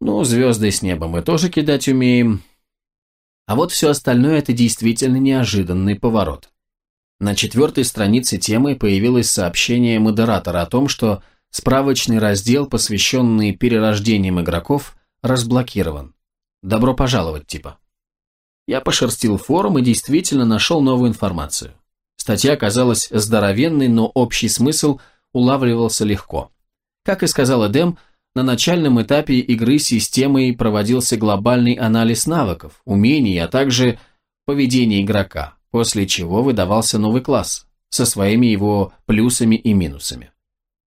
Ну, звезды с неба мы тоже кидать умеем. А вот все остальное – это действительно неожиданный поворот. На четвертой странице темы появилось сообщение модератора о том, что справочный раздел, посвященный перерождениям игроков, разблокирован. Добро пожаловать, типа. Я пошерстил форум и действительно нашел новую информацию. Статья казалась здоровенной, но общий смысл улавливался легко. Как и сказал Эдем, на начальном этапе игры системой проводился глобальный анализ навыков, умений, а также поведения игрока, после чего выдавался новый класс со своими его плюсами и минусами.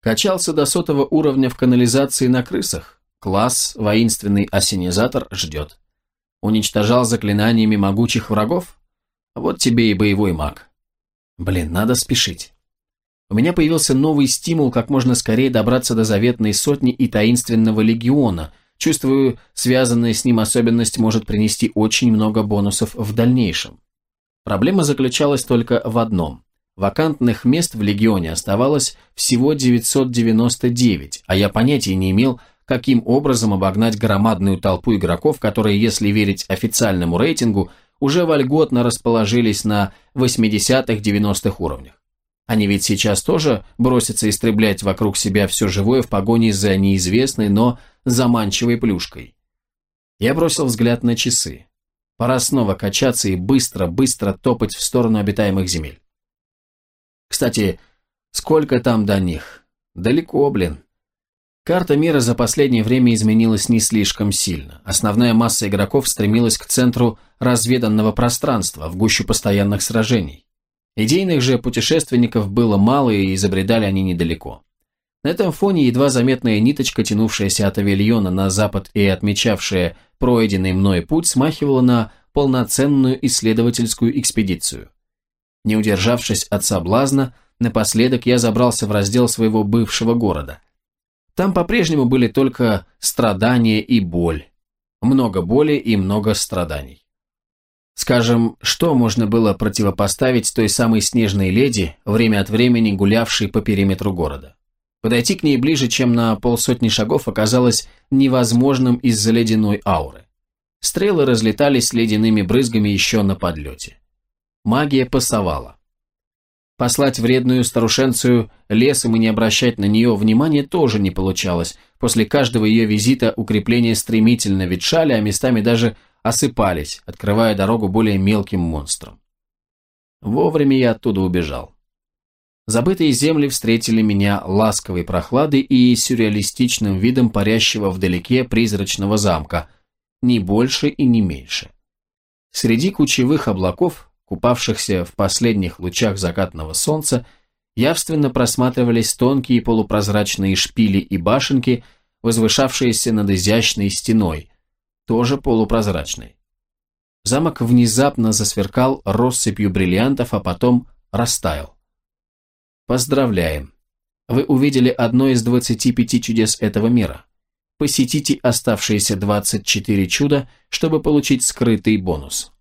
Качался до сотого уровня в канализации на крысах. Класс воинственный осенизатор ждет. Уничтожал заклинаниями могучих врагов? Вот тебе и боевой маг. Блин, надо спешить. У меня появился новый стимул как можно скорее добраться до заветной сотни и таинственного легиона. Чувствую, связанная с ним особенность может принести очень много бонусов в дальнейшем. Проблема заключалась только в одном. Вакантных мест в легионе оставалось всего 999, а я понятия не имел, каким образом обогнать громадную толпу игроков, которые, если верить официальному рейтингу, уже вольготно расположились на 80-90-х уровнях. Они ведь сейчас тоже бросятся истреблять вокруг себя все живое в погоне за неизвестной, но заманчивой плюшкой. Я бросил взгляд на часы. Пора снова качаться и быстро-быстро топать в сторону обитаемых земель. Кстати, сколько там до них? Далеко, блин. Карта мира за последнее время изменилась не слишком сильно. Основная масса игроков стремилась к центру разведанного пространства, в гущу постоянных сражений. Идейных же путешественников было мало, и изобредали они недалеко. На этом фоне едва заметная ниточка, тянувшаяся от авильона на запад и отмечавшая пройденный мной путь, смахивала на полноценную исследовательскую экспедицию. Не удержавшись от соблазна, напоследок я забрался в раздел своего бывшего города. Там по-прежнему были только страдания и боль. Много боли и много страданий. Скажем, что можно было противопоставить той самой снежной леди, время от времени гулявшей по периметру города? Подойти к ней ближе, чем на полсотни шагов, оказалось невозможным из-за ледяной ауры. Стрелы разлетались ледяными брызгами еще на подлете. Магия пасовала. Послать вредную старушенцию лесом и не обращать на нее внимания тоже не получалось. После каждого ее визита укрепления стремительно ветшали, а местами даже осыпались, открывая дорогу более мелким монстрам. Вовремя я оттуда убежал. Забытые земли встретили меня ласковой прохладой и сюрреалистичным видом парящего вдалеке призрачного замка, ни больше и не меньше. Среди кучевых облаков, купавшихся в последних лучах закатного солнца, явственно просматривались тонкие полупрозрачные шпили и башенки, возвышавшиеся над изящной стеной, тоже полупрозрачной. Замок внезапно засверкал россыпью бриллиантов, а потом растаял. Поздравляем! Вы увидели одно из 25 чудес этого мира. Посетите оставшиеся 24 чуда, чтобы получить скрытый бонус.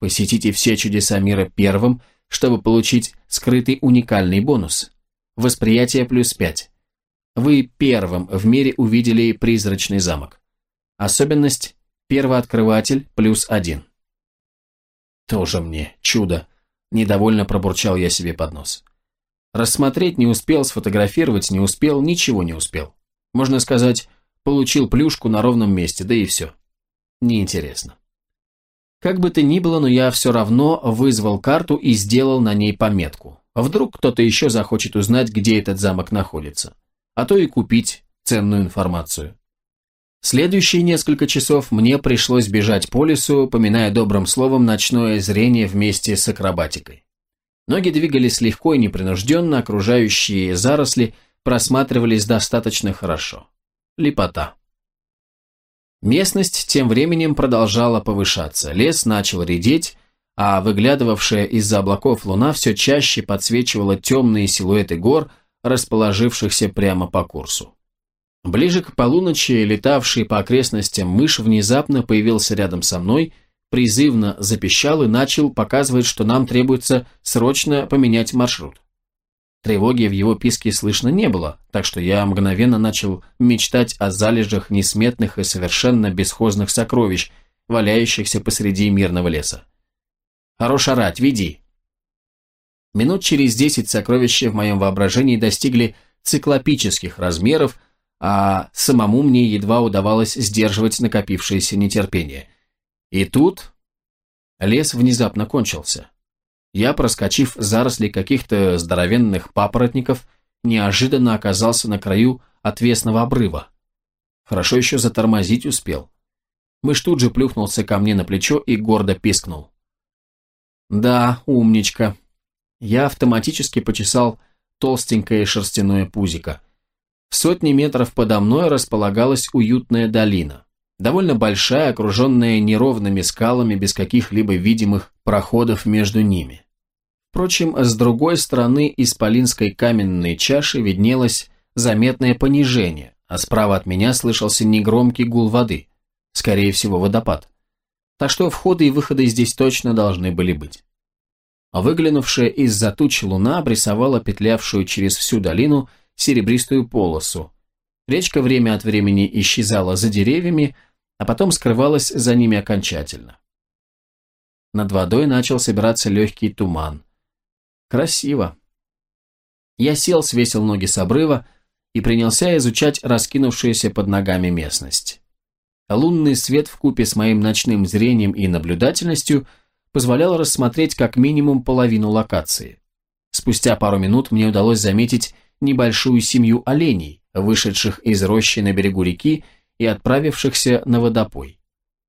Посетите все чудеса мира первым, чтобы получить скрытый уникальный бонус. Восприятие плюс 5. Вы первым в мире увидели призрачный замок. Особенность – первооткрыватель плюс один. Тоже мне чудо. Недовольно пробурчал я себе под нос. Рассмотреть не успел, сфотографировать не успел, ничего не успел. Можно сказать, получил плюшку на ровном месте, да и все. Неинтересно. Как бы то ни было, но я все равно вызвал карту и сделал на ней пометку. Вдруг кто-то еще захочет узнать, где этот замок находится. А то и купить ценную информацию. Следующие несколько часов мне пришлось бежать по лесу, поминая добрым словом ночное зрение вместе с акробатикой. Ноги двигались легко и непринужденно, окружающие заросли просматривались достаточно хорошо. Лепота. Местность тем временем продолжала повышаться, лес начал редеть, а выглядывавшая из-за облаков луна все чаще подсвечивала темные силуэты гор, расположившихся прямо по курсу. Ближе к полуночи летавший по окрестностям мышь внезапно появился рядом со мной, призывно запищал и начал показывать, что нам требуется срочно поменять маршрут. Тревоги в его писке слышно не было, так что я мгновенно начал мечтать о залежах несметных и совершенно бесхозных сокровищ, валяющихся посреди мирного леса. «Хорош орать, веди!» Минут через десять сокровища в моем воображении достигли циклопических размеров, а самому мне едва удавалось сдерживать накопившееся нетерпение. И тут лес внезапно кончился. Я, проскочив заросли каких-то здоровенных папоротников, неожиданно оказался на краю отвесного обрыва. Хорошо еще затормозить успел. Мышь тут же плюхнулся ко мне на плечо и гордо пискнул. «Да, умничка». Я автоматически почесал толстенькое шерстяное пузико. В сотни метров подо мной располагалась уютная долина. Довольно большая, окруженная неровными скалами без каких-либо видимых проходов между ними. Впрочем, с другой стороны исполинской каменной чаши виднелось заметное понижение, а справа от меня слышался негромкий гул воды, скорее всего водопад. Так что входы и выходы здесь точно должны были быть. Выглянувшая из-за туч луна обрисовала петлявшую через всю долину серебристую полосу. Речка время от времени исчезала за деревьями, а потом скрывалась за ними окончательно. Над водой начал собираться легкий туман. Красиво. Я сел, свесил ноги с обрыва и принялся изучать раскинувшуюся под ногами местность. Лунный свет в купе с моим ночным зрением и наблюдательностью – позволял рассмотреть как минимум половину локации. Спустя пару минут мне удалось заметить небольшую семью оленей, вышедших из рощи на берегу реки и отправившихся на водопой.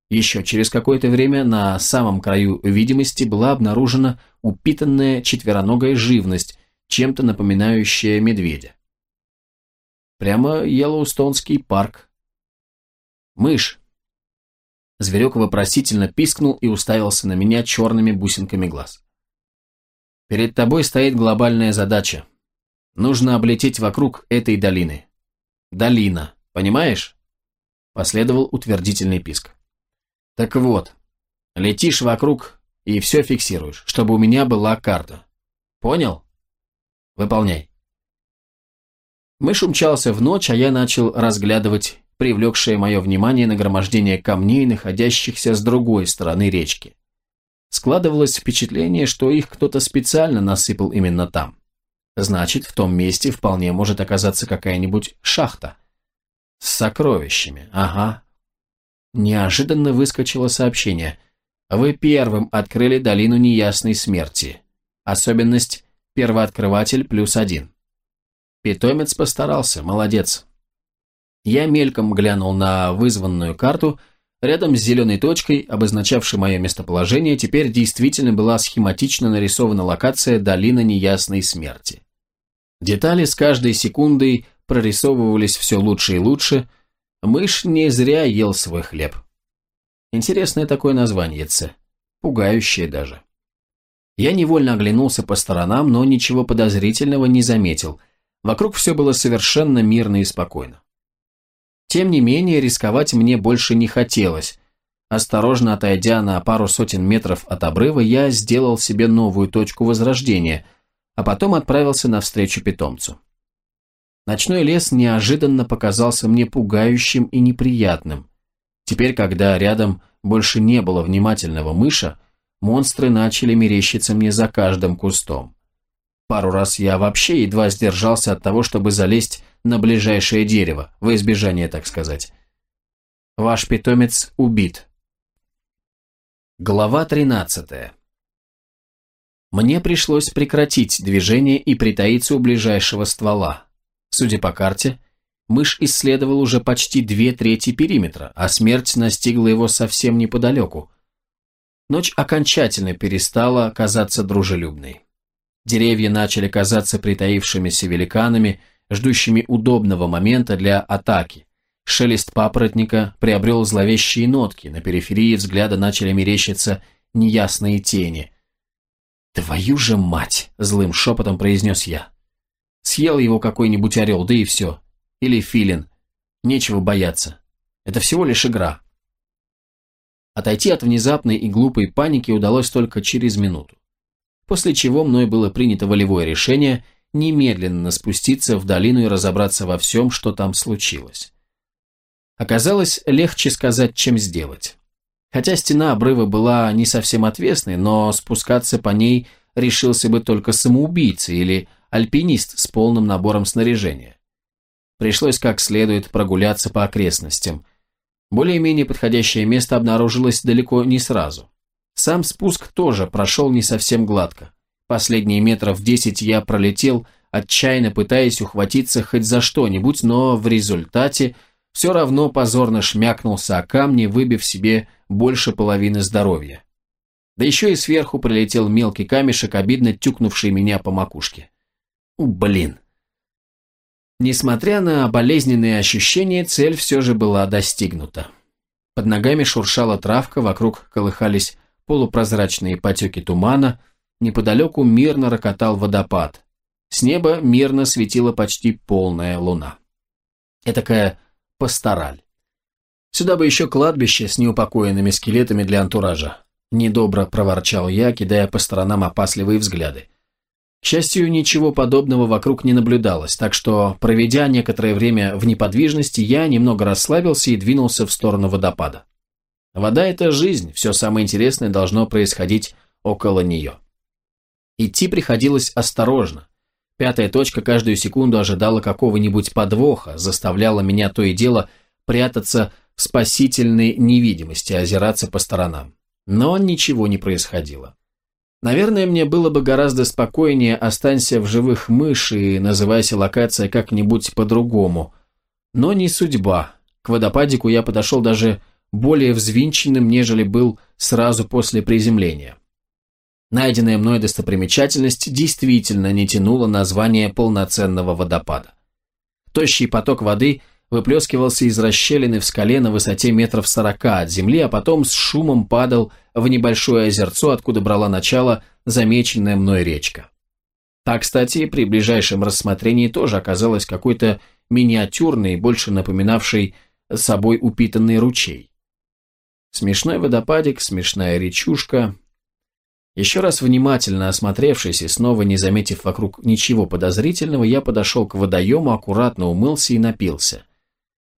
Еще через какое-то время на самом краю видимости была обнаружена упитанная четвероногая живность, чем-то напоминающая медведя. Прямо Йеллоустонский парк. «Мышь», Зверек вопросительно пискнул и уставился на меня черными бусинками глаз. «Перед тобой стоит глобальная задача. Нужно облететь вокруг этой долины. Долина, понимаешь?» Последовал утвердительный писк. «Так вот, летишь вокруг и все фиксируешь, чтобы у меня была карта. Понял? Выполняй». Мышь умчался в ночь, а я начал разглядывать привлекшее мое внимание нагромождение камней, находящихся с другой стороны речки. Складывалось впечатление, что их кто-то специально насыпал именно там. Значит, в том месте вполне может оказаться какая-нибудь шахта. С сокровищами, ага. Неожиданно выскочило сообщение. Вы первым открыли долину неясной смерти. Особенность первооткрыватель плюс один. Питомец постарался, молодец. Я мельком глянул на вызванную карту. Рядом с зеленой точкой, обозначавшей мое местоположение, теперь действительно была схематично нарисована локация долины неясной смерти. Детали с каждой секундой прорисовывались все лучше и лучше. Мышь не зря ел свой хлеб. Интересное такое название, Пугающее даже. Я невольно оглянулся по сторонам, но ничего подозрительного не заметил. Вокруг все было совершенно мирно и спокойно. Тем не менее, рисковать мне больше не хотелось. Осторожно отойдя на пару сотен метров от обрыва, я сделал себе новую точку возрождения, а потом отправился навстречу питомцу. Ночной лес неожиданно показался мне пугающим и неприятным. Теперь, когда рядом больше не было внимательного мыша, монстры начали мерещиться мне за каждым кустом. Пару раз я вообще едва сдержался от того, чтобы залезть на ближайшее дерево, во избежание, так сказать. Ваш питомец убит. Глава 13. Мне пришлось прекратить движение и притаиться у ближайшего ствола. Судя по карте, мышь исследовал уже почти две трети периметра, а смерть настигла его совсем неподалеку. Ночь окончательно перестала казаться дружелюбной. Деревья начали казаться притаившимися великанами – ждущими удобного момента для атаки. Шелест папоротника приобрел зловещие нотки, на периферии взгляда начали мерещиться неясные тени. «Твою же мать!» – злым шепотом произнес я. «Съел его какой-нибудь орел, да и все. Или филин. Нечего бояться. Это всего лишь игра». Отойти от внезапной и глупой паники удалось только через минуту. После чего мной было принято волевое решение немедленно спуститься в долину и разобраться во всем, что там случилось. Оказалось, легче сказать, чем сделать. Хотя стена обрыва была не совсем отвесной, но спускаться по ней решился бы только самоубийца или альпинист с полным набором снаряжения. Пришлось как следует прогуляться по окрестностям. Более-менее подходящее место обнаружилось далеко не сразу. Сам спуск тоже прошел не совсем гладко. Последние метров десять я пролетел, отчаянно пытаясь ухватиться хоть за что-нибудь, но в результате все равно позорно шмякнулся о камни, выбив себе больше половины здоровья. Да еще и сверху прилетел мелкий камешек, обидно тюкнувший меня по макушке. У, блин. Несмотря на болезненные ощущения, цель все же была достигнута. Под ногами шуршала травка, вокруг колыхались полупрозрачные потеки тумана, неподалеку мирно рокотал водопад. С неба мирно светила почти полная луна. Этакая пастораль. Сюда бы еще кладбище с неупокоенными скелетами для антуража. Недобро проворчал я, кидая по сторонам опасливые взгляды. К счастью, ничего подобного вокруг не наблюдалось, так что, проведя некоторое время в неподвижности, я немного расслабился и двинулся в сторону водопада. Вода – это жизнь, все самое интересное должно происходить около нее. Идти приходилось осторожно. Пятая точка каждую секунду ожидала какого-нибудь подвоха, заставляла меня то и дело прятаться в спасительной невидимости, озираться по сторонам. Но ничего не происходило. Наверное, мне было бы гораздо спокойнее останься в живых мышь и называйся локация как-нибудь по-другому. Но не судьба. К водопадику я подошел даже более взвинченным, нежели был сразу после приземления. Найденная мной достопримечательность действительно не тянула название полноценного водопада. Тощий поток воды выплескивался из расщелины в скале на высоте метров сорока от земли, а потом с шумом падал в небольшое озерцо, откуда брала начало замеченная мной речка. Та, кстати, при ближайшем рассмотрении тоже оказалась какой-то миниатюрной, больше напоминавшей собой упитанный ручей. Смешной водопадик, смешная речушка. Еще раз внимательно осмотревшись и снова не заметив вокруг ничего подозрительного, я подошел к водоему, аккуратно умылся и напился.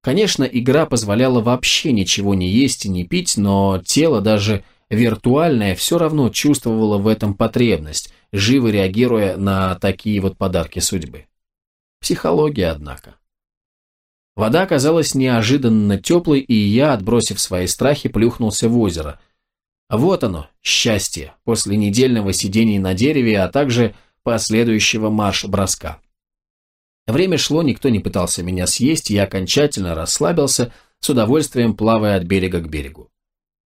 Конечно, игра позволяла вообще ничего не есть и не пить, но тело, даже виртуальное, все равно чувствовало в этом потребность, живо реагируя на такие вот подарки судьбы. Психология, однако. Вода оказалась неожиданно теплой, и я, отбросив свои страхи, плюхнулся в озеро. Вот оно, счастье, после недельного сидения на дереве, а также последующего марш-броска. Время шло, никто не пытался меня съесть, я окончательно расслабился, с удовольствием плавая от берега к берегу.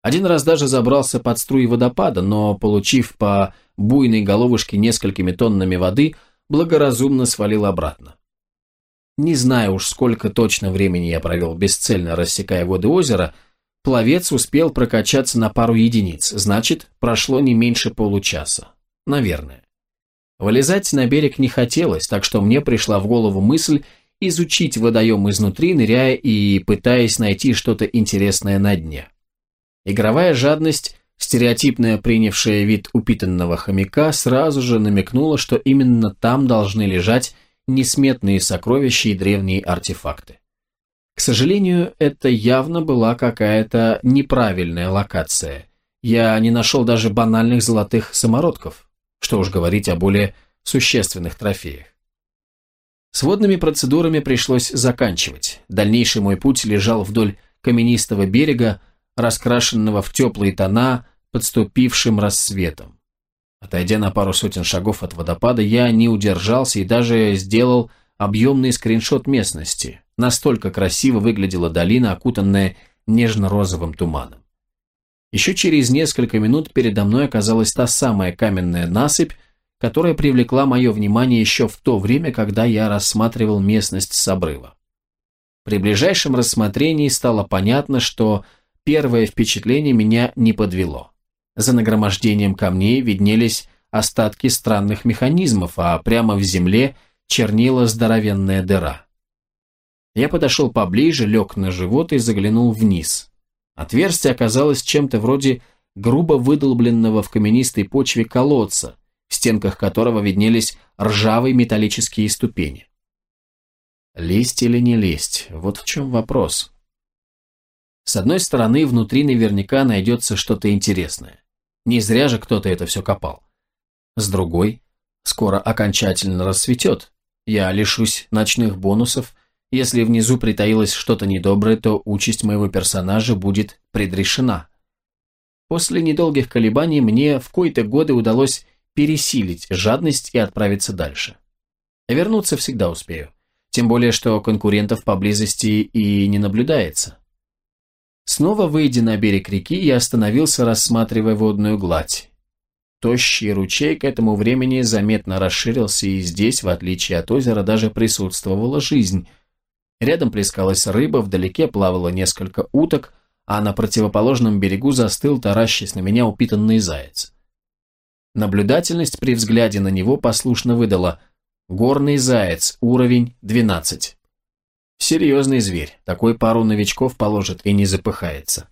Один раз даже забрался под струи водопада, но, получив по буйной головушке несколькими тоннами воды, благоразумно свалил обратно. Не знаю уж, сколько точно времени я провел бесцельно рассекая воды озера, пловец успел прокачаться на пару единиц, значит, прошло не меньше получаса. Наверное. Вылезать на берег не хотелось, так что мне пришла в голову мысль изучить водоем изнутри, ныряя и пытаясь найти что-то интересное на дне. Игровая жадность, стереотипная принявшая вид упитанного хомяка, сразу же намекнула, что именно там должны лежать несметные сокровища и древние артефакты. К сожалению, это явно была какая-то неправильная локация. Я не нашел даже банальных золотых самородков, что уж говорить о более существенных трофеях. С водными процедурами пришлось заканчивать. Дальнейший мой путь лежал вдоль каменистого берега, раскрашенного в теплые тона подступившим рассветом. Отойдя на пару сотен шагов от водопада, я не удержался и даже сделал объемный скриншот местности. Настолько красиво выглядела долина, окутанная нежно-розовым туманом. Еще через несколько минут передо мной оказалась та самая каменная насыпь, которая привлекла мое внимание еще в то время, когда я рассматривал местность с обрыва. При ближайшем рассмотрении стало понятно, что первое впечатление меня не подвело. За нагромождением камней виднелись остатки странных механизмов, а прямо в земле чернила здоровенная дыра. Я подошел поближе, лег на живот и заглянул вниз. Отверстие оказалось чем-то вроде грубо выдолбленного в каменистой почве колодца, в стенках которого виднелись ржавые металлические ступени. Лезть или не лезть, вот в чем вопрос. С одной стороны, внутри наверняка найдется что-то интересное. Не зря же кто-то это все копал. С другой, скоро окончательно расцветет. Я лишусь ночных бонусов. Если внизу притаилось что-то недоброе, то участь моего персонажа будет предрешена. После недолгих колебаний мне в кои-то годы удалось пересилить жадность и отправиться дальше. Вернуться всегда успею. Тем более, что конкурентов поблизости и не наблюдается. Снова выйдя на берег реки, я остановился, рассматривая водную гладь. Тощий ручей к этому времени заметно расширился, и здесь, в отличие от озера, даже присутствовала жизнь. Рядом плескалась рыба, вдалеке плавало несколько уток, а на противоположном берегу застыл, таращись на меня, упитанный заяц. Наблюдательность при взгляде на него послушно выдала «Горный заяц, уровень 12». Серьезный зверь, такой пару новичков положит и не запыхается.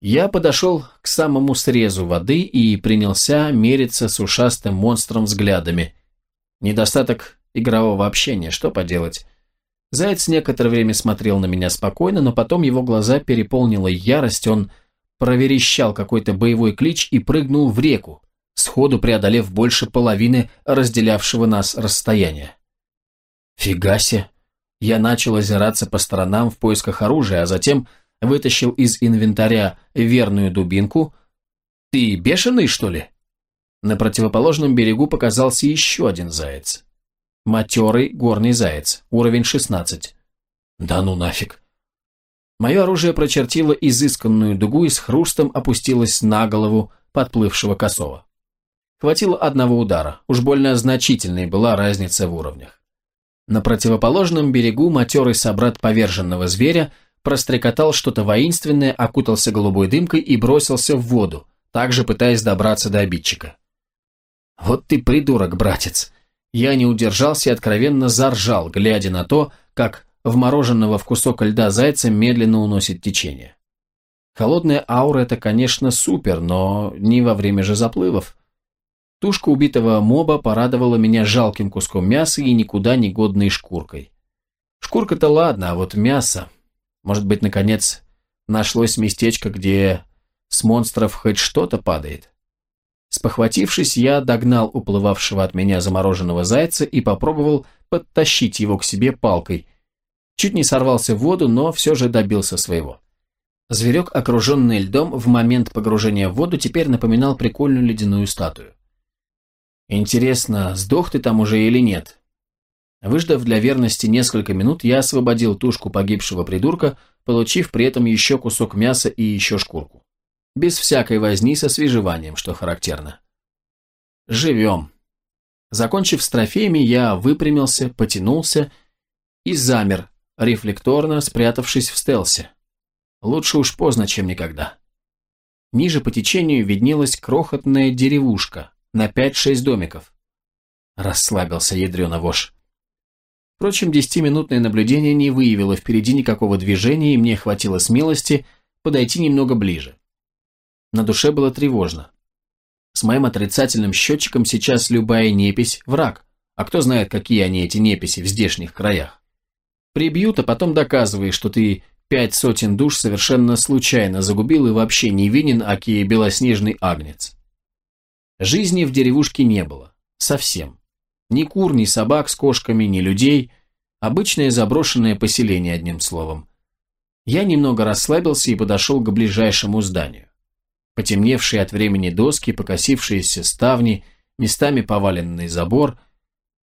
Я подошел к самому срезу воды и принялся мериться с ушастым монстром взглядами. Недостаток игрового общения, что поделать. Заяц некоторое время смотрел на меня спокойно, но потом его глаза переполнила ярость, он проверещал какой-то боевой клич и прыгнул в реку, сходу преодолев больше половины разделявшего нас расстояния. Фига себе! Я начал озираться по сторонам в поисках оружия, а затем вытащил из инвентаря верную дубинку. «Ты бешеный, что ли?» На противоположном берегу показался еще один заяц. Матерый горный заяц, уровень 16. Да ну нафиг. Мое оружие прочертило изысканную дугу и с хрустом опустилось на голову подплывшего косого. Хватило одного удара, уж больно значительной была разница в уровнях. На противоположном берегу матерый собрат поверженного зверя прострекотал что-то воинственное, окутался голубой дымкой и бросился в воду, также пытаясь добраться до обидчика. «Вот ты придурок, братец!» Я не удержался и откровенно заржал, глядя на то, как вмороженного в кусок льда зайца медленно уносит течение. Холодная аура – это, конечно, супер, но не во время же заплывов. Тушка убитого моба порадовала меня жалким куском мяса и никуда не годной шкуркой. Шкурка-то ладно, а вот мясо... Может быть, наконец, нашлось местечко, где с монстров хоть что-то падает? Спохватившись, я догнал уплывавшего от меня замороженного зайца и попробовал подтащить его к себе палкой. Чуть не сорвался в воду, но все же добился своего. Зверек, окруженный льдом, в момент погружения в воду теперь напоминал прикольную ледяную статую. Интересно, сдох ты там уже или нет? Выждав для верности несколько минут, я освободил тушку погибшего придурка, получив при этом еще кусок мяса и еще шкурку. Без всякой возни со свежеванием, что характерно. Живем. Закончив с трофеями, я выпрямился, потянулся и замер, рефлекторно спрятавшись в стелсе. Лучше уж поздно, чем никогда. Ниже по течению виднелась крохотная деревушка, на 5-6 домиков. Расслабился ядрёна вошь. Впрочем, десятиминутное наблюдение не выявило впереди никакого движения, и мне хватило смелости подойти немного ближе. На душе было тревожно. С моим отрицательным счетчиком сейчас любая непись – враг, а кто знает, какие они эти неписи в здешних краях. Прибьют, а потом доказывай, что ты пять сотен душ совершенно случайно загубил и вообще не винен, аки белоснежный агнец. Жизни в деревушке не было. Совсем. Ни кур, ни собак с кошками, ни людей. Обычное заброшенное поселение, одним словом. Я немного расслабился и подошел к ближайшему зданию. Потемневшие от времени доски, покосившиеся ставни, местами поваленный забор.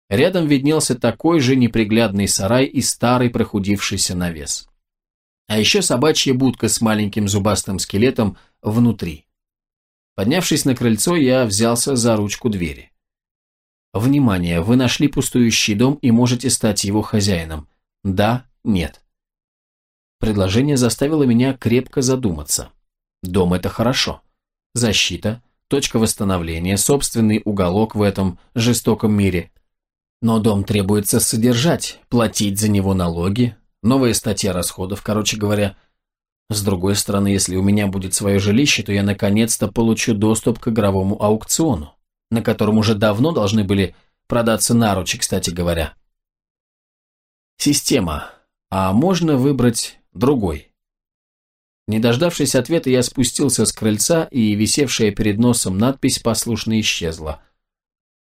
Рядом виднелся такой же неприглядный сарай и старый прохудившийся навес. А еще собачья будка с маленьким зубастым скелетом внутри. Поднявшись на крыльцо, я взялся за ручку двери. Внимание, вы нашли пустующий дом и можете стать его хозяином. Да, нет. Предложение заставило меня крепко задуматься. Дом – это хорошо. Защита, точка восстановления, собственный уголок в этом жестоком мире. Но дом требуется содержать, платить за него налоги, новая статья расходов, короче говоря, с другой стороны, если у меня будет свое жилище, то я наконец-то получу доступ к игровому аукциону. на котором уже давно должны были продаться наручи, кстати говоря. Система. А можно выбрать другой? Не дождавшись ответа, я спустился с крыльца, и висевшая перед носом надпись послушно исчезла.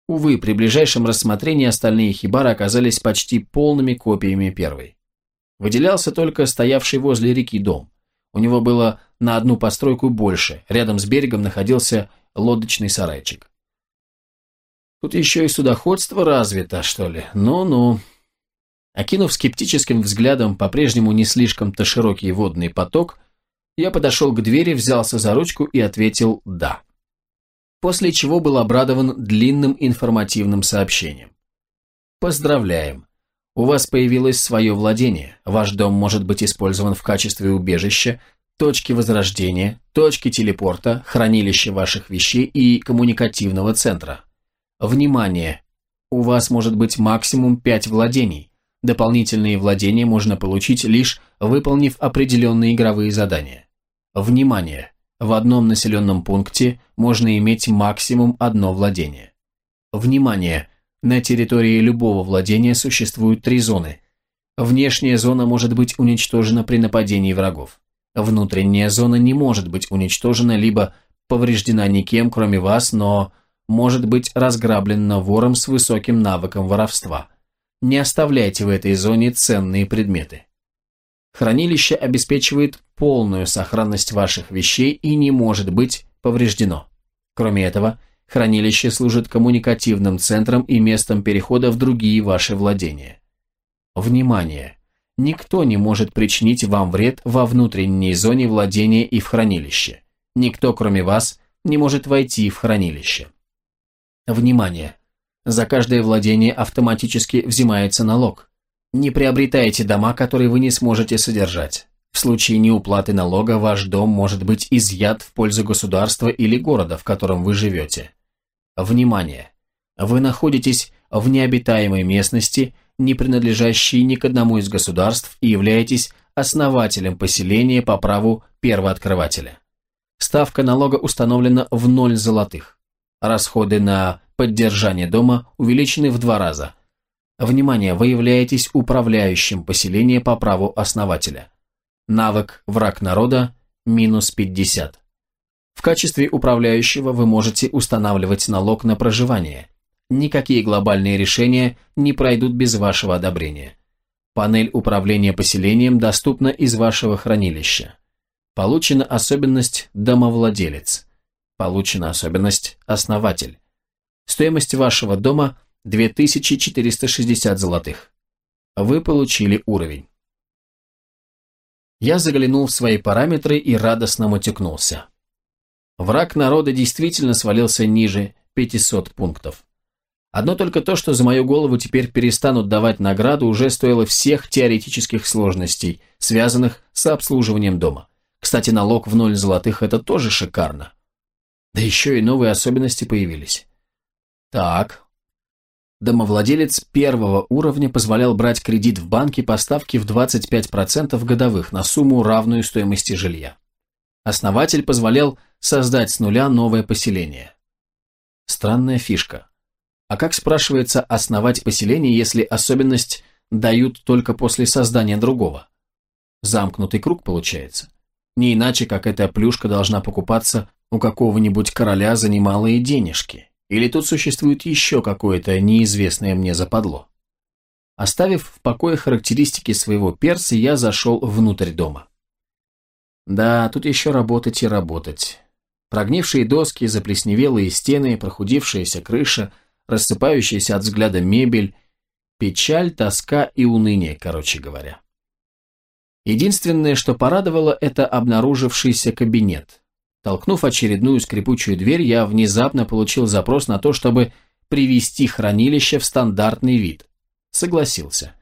Увы, при ближайшем рассмотрении остальные хибары оказались почти полными копиями первой. Выделялся только стоявший возле реки дом. У него было на одну постройку больше, рядом с берегом находился лодочный сарайчик. Тут еще и судоходство развито, что ли? Ну-ну. Окинув скептическим взглядом по-прежнему не слишком-то широкий водный поток, я подошел к двери, взялся за ручку и ответил «да». После чего был обрадован длинным информативным сообщением. Поздравляем! У вас появилось свое владение, ваш дом может быть использован в качестве убежища, точки возрождения, точки телепорта, хранилища ваших вещей и коммуникативного центра. Внимание! У вас может быть максимум 5 владений. Дополнительные владения можно получить лишь выполнив определенные игровые задания. Внимание! В одном населенном пункте можно иметь максимум одно владение. Внимание! На территории любого владения существуют три зоны. Внешняя зона может быть уничтожена при нападении врагов. Внутренняя зона не может быть уничтожена либо повреждена никем, кроме вас, но может быть разграблена вором с высоким навыком воровства. Не оставляйте в этой зоне ценные предметы. Хранилище обеспечивает полную сохранность ваших вещей и не может быть повреждено. Кроме этого, хранилище служит коммуникативным центром и местом перехода в другие ваши владения. Внимание! Никто не может причинить вам вред во внутренней зоне владения и в хранилище. Никто, кроме вас, не может войти в хранилище. Внимание! За каждое владение автоматически взимается налог. Не приобретайте дома, которые вы не сможете содержать. В случае неуплаты налога ваш дом может быть изъят в пользу государства или города, в котором вы живете. Внимание! Вы находитесь в необитаемой местности, не принадлежащей ни к одному из государств и являетесь основателем поселения по праву первооткрывателя. Ставка налога установлена в ноль золотых. Расходы на поддержание дома увеличены в два раза – Внимание, вы являетесь управляющим поселения по праву основателя. Навык «Враг народа» – минус 50. В качестве управляющего вы можете устанавливать налог на проживание. Никакие глобальные решения не пройдут без вашего одобрения. Панель управления поселением доступна из вашего хранилища. Получена особенность «Домовладелец». Получена особенность «Основатель». Стоимость вашего дома – 2460 золотых. Вы получили уровень. Я заглянул в свои параметры и радостно мотюкнулся. Враг народа действительно свалился ниже 500 пунктов. Одно только то, что за мою голову теперь перестанут давать награду, уже стоило всех теоретических сложностей, связанных с обслуживанием дома. Кстати, налог в ноль золотых – это тоже шикарно. Да еще и новые особенности появились. Так, Домовладелец первого уровня позволял брать кредит в банке по ставке в 25% годовых на сумму, равную стоимости жилья. Основатель позволял создать с нуля новое поселение. Странная фишка. А как, спрашивается, основать поселение, если особенность дают только после создания другого? Замкнутый круг получается. Не иначе, как эта плюшка должна покупаться у какого-нибудь короля за немалые денежки. Или тут существует еще какое-то неизвестное мне западло? Оставив в покое характеристики своего перса, я зашел внутрь дома. Да, тут еще работать и работать. Прогнившие доски, заплесневелые стены, прохудившаяся крыша, рассыпающаяся от взгляда мебель, печаль, тоска и уныние, короче говоря. Единственное, что порадовало, это обнаружившийся кабинет. Толкнув очередную скрипучую дверь, я внезапно получил запрос на то, чтобы привести хранилище в стандартный вид. Согласился.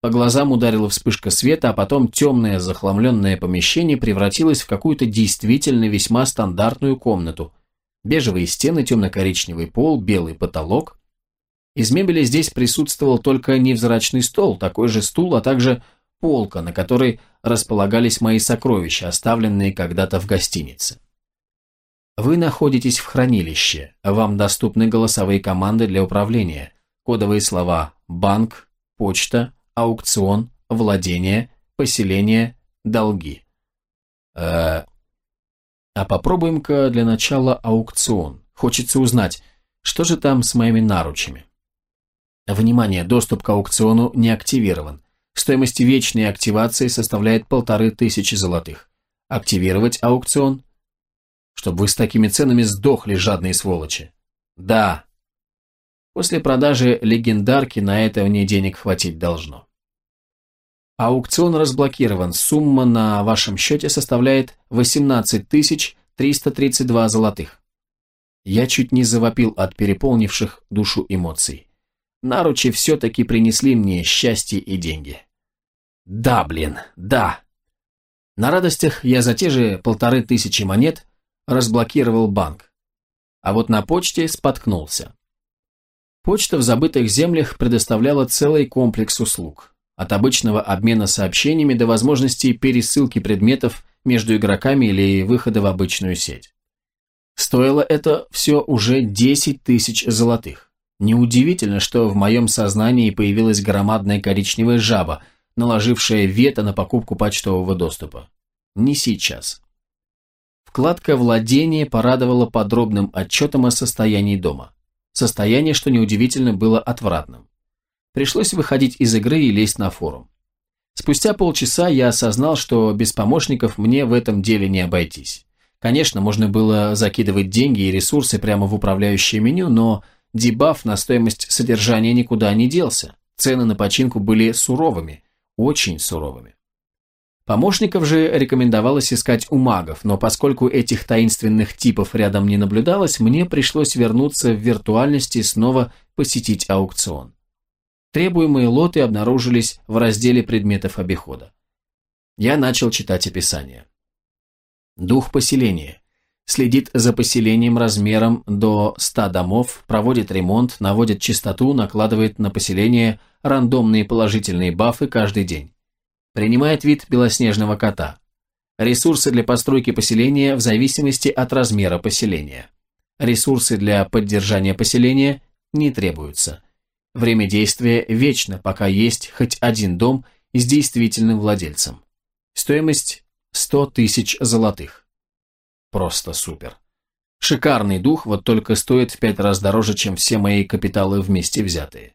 По глазам ударила вспышка света, а потом темное захламленное помещение превратилось в какую-то действительно весьма стандартную комнату. Бежевые стены, темно-коричневый пол, белый потолок. Из мебели здесь присутствовал только невзрачный стол, такой же стул, а также полка, на которой располагались мои сокровища, оставленные когда-то в гостинице. Вы находитесь в хранилище, вам доступны голосовые команды для управления, кодовые слова «банк», «почта», «аукцион», «владение», «поселение», «долги». Э, а попробуем-ка для начала аукцион. Хочется узнать, что же там с моими наручами. Внимание, доступ к аукциону не активирован. Стоимость вечной активации составляет полторы тысячи золотых. Активировать аукцион? Чтобы вы с такими ценами сдохли, жадные сволочи. Да. После продажи легендарки на это мне денег хватить должно. Аукцион разблокирован. Сумма на вашем счете составляет 18 332 золотых. Я чуть не завопил от переполнивших душу эмоций. Наручи все-таки принесли мне счастье и деньги. Да, блин, да. На радостях я за те же полторы тысячи монет разблокировал банк. А вот на почте споткнулся. Почта в забытых землях предоставляла целый комплекс услуг. От обычного обмена сообщениями до возможности пересылки предметов между игроками или выхода в обычную сеть. Стоило это все уже 10 тысяч золотых. Неудивительно, что в моем сознании появилась громадная коричневая жаба, наложившая вето на покупку почтового доступа. Не сейчас. Вкладка «Владение» порадовала подробным отчетом о состоянии дома. Состояние, что неудивительно, было отвратным. Пришлось выходить из игры и лезть на форум. Спустя полчаса я осознал, что без помощников мне в этом деле не обойтись. Конечно, можно было закидывать деньги и ресурсы прямо в управляющее меню, но дебаф на стоимость содержания никуда не делся. Цены на починку были суровыми, очень суровыми. Помощников же рекомендовалось искать у магов, но поскольку этих таинственных типов рядом не наблюдалось, мне пришлось вернуться в виртуальности и снова посетить аукцион. Требуемые лоты обнаружились в разделе предметов обихода. Я начал читать описание. Дух поселения. Следит за поселением размером до 100 домов, проводит ремонт, наводит чистоту, накладывает на поселение рандомные положительные бафы каждый день. Принимает вид белоснежного кота. Ресурсы для постройки поселения в зависимости от размера поселения. Ресурсы для поддержания поселения не требуются. Время действия вечно, пока есть хоть один дом с действительным владельцем. Стоимость 100 тысяч золотых. Просто супер. Шикарный дух, вот только стоит в пять раз дороже, чем все мои капиталы вместе взятые.